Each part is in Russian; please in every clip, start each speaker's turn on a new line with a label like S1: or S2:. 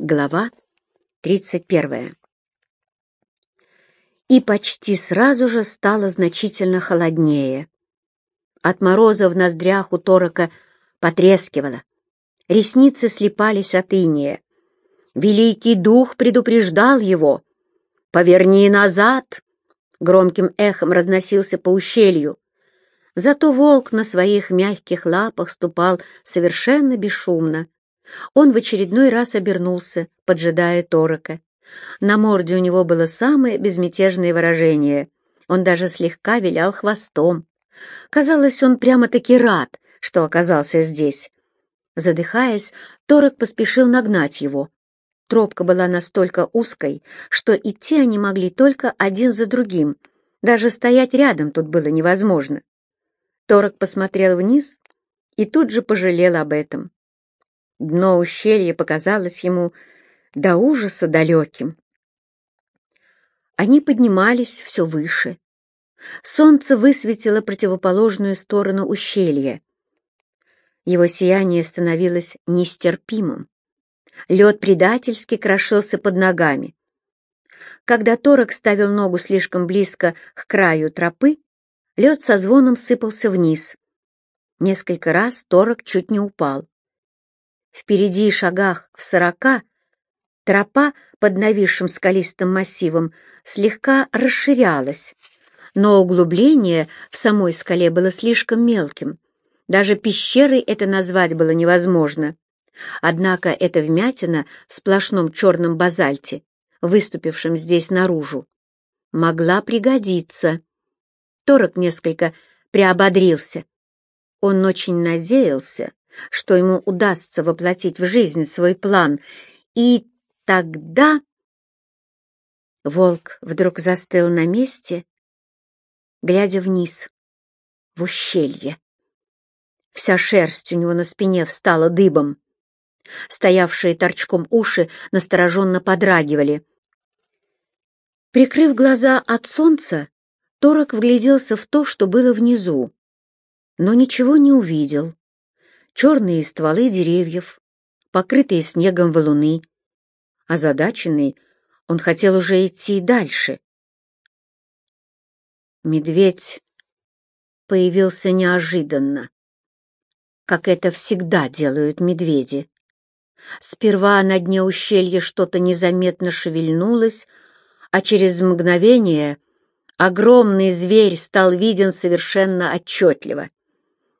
S1: Глава 31. И почти сразу же стало значительно холоднее. От мороза в ноздрях у Торока потрескивало. Ресницы слепались от иния. Великий дух предупреждал его. «Поверни назад!» Громким эхом разносился по ущелью. Зато волк на своих мягких лапах ступал совершенно бесшумно. Он в очередной раз обернулся, поджидая Торока. На морде у него было самое безмятежное выражение. Он даже слегка вилял хвостом. Казалось, он прямо-таки рад, что оказался здесь. Задыхаясь, Торок поспешил нагнать его. Тропка была настолько узкой, что идти они могли только один за другим. Даже стоять рядом тут было невозможно. Торок посмотрел вниз и тут же пожалел об этом. Дно ущелья показалось ему до ужаса далеким. Они поднимались все выше. Солнце высветило противоположную сторону ущелья. Его сияние становилось нестерпимым. Лед предательски крошился под ногами. Когда Торок ставил ногу слишком близко к краю тропы, лед со звоном сыпался вниз. Несколько раз Торок чуть не упал. Впереди шагах в сорока тропа под нависшим скалистым массивом слегка расширялась, но углубление в самой скале было слишком мелким. Даже пещерой это назвать было невозможно. Однако эта вмятина в сплошном черном базальте, выступившем здесь наружу, могла пригодиться. Торок несколько приободрился. Он очень надеялся, что ему удастся воплотить в жизнь свой план, и тогда... Волк вдруг застыл на месте, глядя вниз, в ущелье. Вся шерсть у него на спине встала дыбом. Стоявшие торчком уши настороженно подрагивали. Прикрыв глаза от солнца, Торок вгляделся в то, что было внизу, но ничего не увидел черные стволы деревьев, покрытые снегом валуны. Озадаченный, он хотел уже идти дальше. Медведь появился неожиданно, как это всегда делают медведи. Сперва на дне ущелья что-то незаметно шевельнулось, а через мгновение огромный зверь стал виден совершенно отчетливо.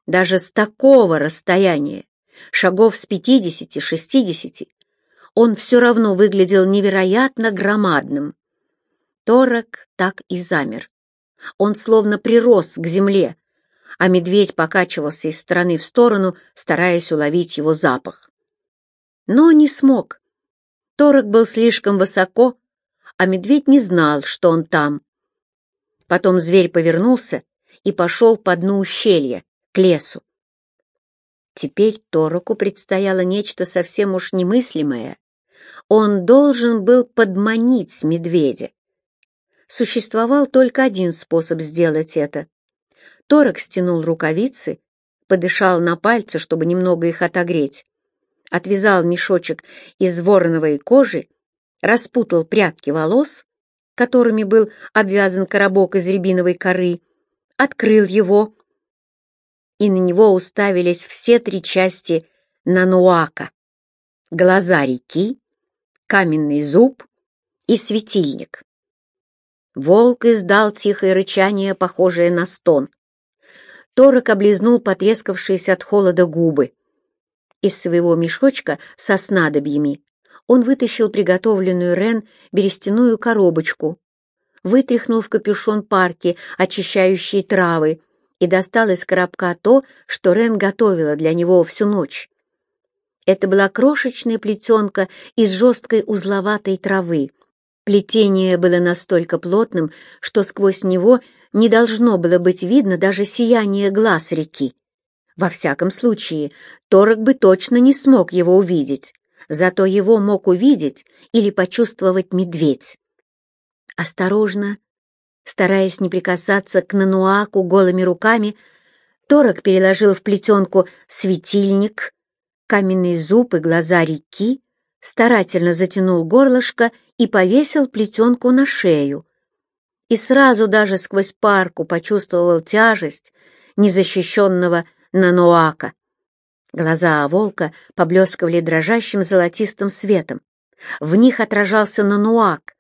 S1: Даже с такого расстояния, шагов с пятидесяти-шестидесяти, он все равно выглядел невероятно громадным. Торок так и замер. Он словно прирос к земле, а медведь покачивался из стороны в сторону, стараясь уловить его запах. Но не смог. Торок был слишком высоко, а медведь не знал, что он там. Потом зверь повернулся и пошел по дну ущелья, к лесу. Теперь Тороку предстояло нечто совсем уж немыслимое. Он должен был подманить медведя. Существовал только один способ сделать это. Торок стянул рукавицы, подышал на пальцы, чтобы немного их отогреть, отвязал мешочек из вороновой кожи, распутал прядки волос, которыми был обвязан коробок из рябиновой коры, открыл его и на него уставились все три части Нануака — глаза реки, каменный зуб и светильник. Волк издал тихое рычание, похожее на стон. Торок облизнул потрескавшиеся от холода губы. Из своего мешочка со снадобьями он вытащил приготовленную Рен берестяную коробочку, вытряхнул в капюшон парки, очищающие травы, и достал из коробка то, что Рен готовила для него всю ночь. Это была крошечная плетенка из жесткой узловатой травы. Плетение было настолько плотным, что сквозь него не должно было быть видно даже сияние глаз реки. Во всяком случае, Торок бы точно не смог его увидеть, зато его мог увидеть или почувствовать медведь. Осторожно, Стараясь не прикасаться к Нануаку голыми руками, Торок переложил в плетенку светильник, каменный зуб и глаза реки, старательно затянул горлышко и повесил плетенку на шею. И сразу даже сквозь парку почувствовал тяжесть незащищенного нануака. Глаза волка поблескивали дрожащим золотистым светом. В них отражался нануак.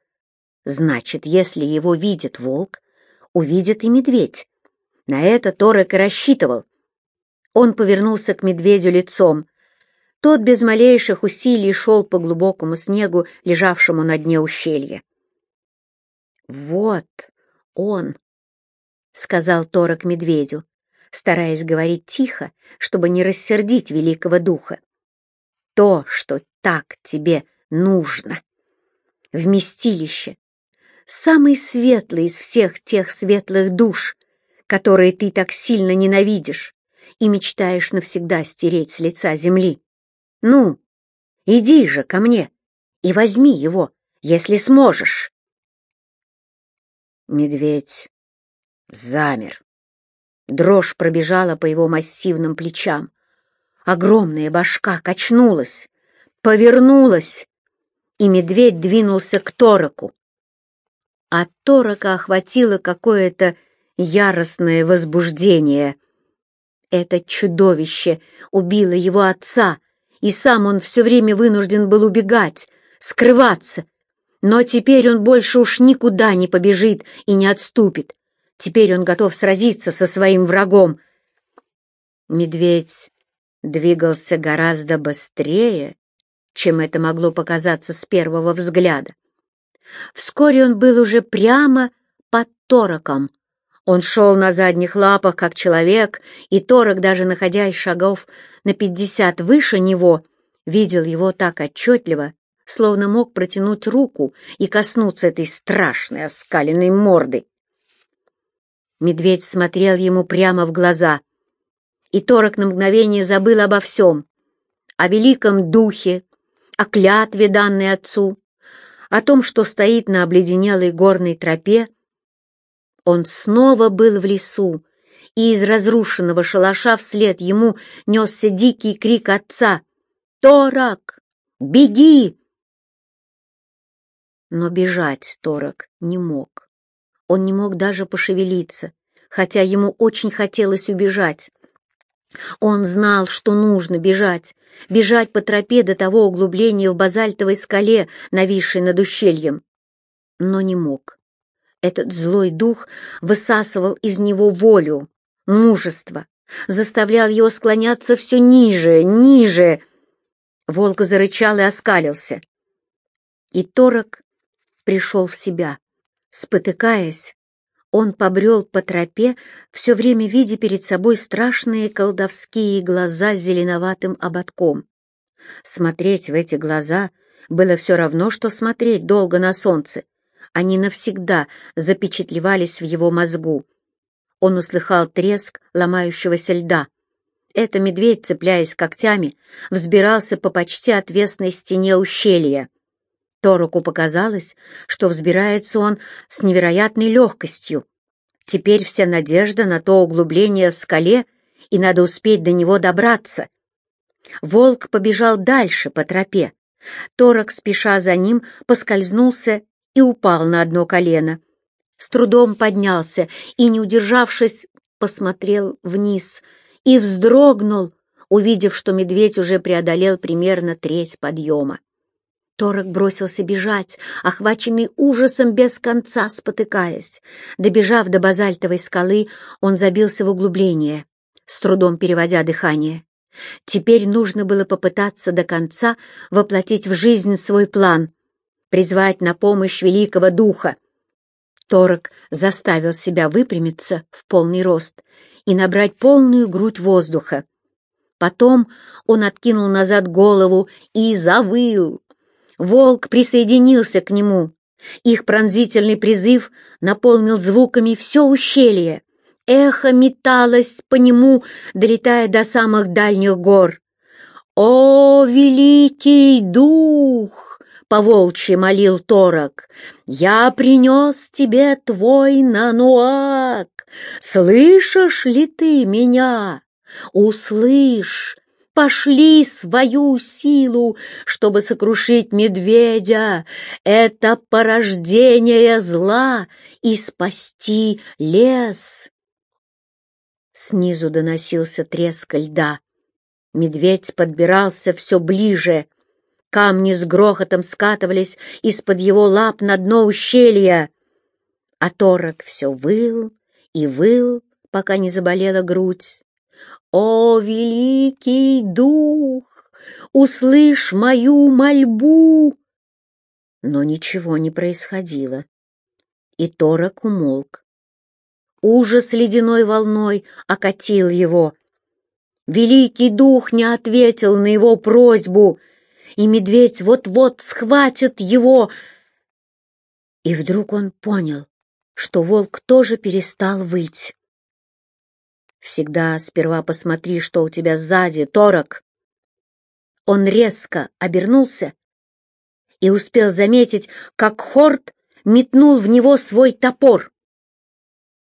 S1: Значит, если его видит волк, увидит и медведь. На это Торек и рассчитывал. Он повернулся к медведю лицом. Тот без малейших усилий шел по глубокому снегу, лежавшему на дне ущелья. «Вот он», — сказал Торок медведю, стараясь говорить тихо, чтобы не рассердить великого духа. «То, что так тебе нужно. Вместилище, самый светлый из всех тех светлых душ, которые ты так сильно ненавидишь и мечтаешь навсегда стереть с лица земли. Ну, иди же ко мне и возьми его, если сможешь. Медведь замер. Дрожь пробежала по его массивным плечам. Огромная башка качнулась, повернулась, и медведь двинулся к Тороку. А Торока охватило какое-то яростное возбуждение. Это чудовище убило его отца, и сам он все время вынужден был убегать, скрываться. Но теперь он больше уж никуда не побежит и не отступит. Теперь он готов сразиться со своим врагом. Медведь двигался гораздо быстрее, чем это могло показаться с первого взгляда. Вскоре он был уже прямо под тороком. Он шел на задних лапах, как человек, и торок, даже находясь шагов на пятьдесят выше него, видел его так отчетливо, словно мог протянуть руку и коснуться этой страшной оскаленной морды. Медведь смотрел ему прямо в глаза, и торок на мгновение забыл обо всем, о великом духе, о клятве, данной отцу, о том, что стоит на обледенелой горной тропе. Он снова был в лесу, и из разрушенного шалаша вслед ему несся дикий крик отца «Торак! Беги!» Но бежать Торак не мог. Он не мог даже пошевелиться, хотя ему очень хотелось убежать. Он знал, что нужно бежать, бежать по тропе до того углубления в базальтовой скале, нависшей над ущельем. Но не мог. Этот злой дух высасывал из него волю, мужество, заставлял его склоняться все ниже, ниже. Волк зарычал и оскалился. И Торок пришел в себя, спотыкаясь, он побрел по тропе, все время видя перед собой страшные колдовские глаза с зеленоватым ободком. Смотреть в эти глаза было все равно, что смотреть долго на солнце. Они навсегда запечатлевались в его мозгу. Он услыхал треск ломающегося льда. Это медведь, цепляясь когтями, взбирался по почти отвесной стене ущелья. Тороку показалось, что взбирается он с невероятной легкостью. Теперь вся надежда на то углубление в скале, и надо успеть до него добраться. Волк побежал дальше по тропе. Торок, спеша за ним, поскользнулся и упал на одно колено. С трудом поднялся и, не удержавшись, посмотрел вниз и вздрогнул, увидев, что медведь уже преодолел примерно треть подъема. Торок бросился бежать, охваченный ужасом без конца спотыкаясь. Добежав до базальтовой скалы, он забился в углубление, с трудом переводя дыхание. Теперь нужно было попытаться до конца воплотить в жизнь свой план, призвать на помощь великого духа. Торок заставил себя выпрямиться в полный рост и набрать полную грудь воздуха. Потом он откинул назад голову и завыл, Волк присоединился к нему. Их пронзительный призыв наполнил звуками все ущелье. Эхо металось по нему, долетая до самых дальних гор. «О, великий дух!» — поволчьи молил Торок. «Я принес тебе твой нануак. Слышишь ли ты меня? Услышь, пошли свою силу, чтобы сокрушить медведя. Это порождение зла и спасти лес. Снизу доносился треск льда. Медведь подбирался все ближе. Камни с грохотом скатывались из-под его лап на дно ущелья. А торок все выл и выл, пока не заболела грудь. «О, великий дух, услышь мою мольбу!» Но ничего не происходило, и торок умолк. Ужас ледяной волной окатил его. Великий дух не ответил на его просьбу, и медведь вот-вот схватит его. И вдруг он понял, что волк тоже перестал выть. Всегда сперва посмотри, что у тебя сзади, торок. Он резко обернулся и успел заметить, как Хорт метнул в него свой топор.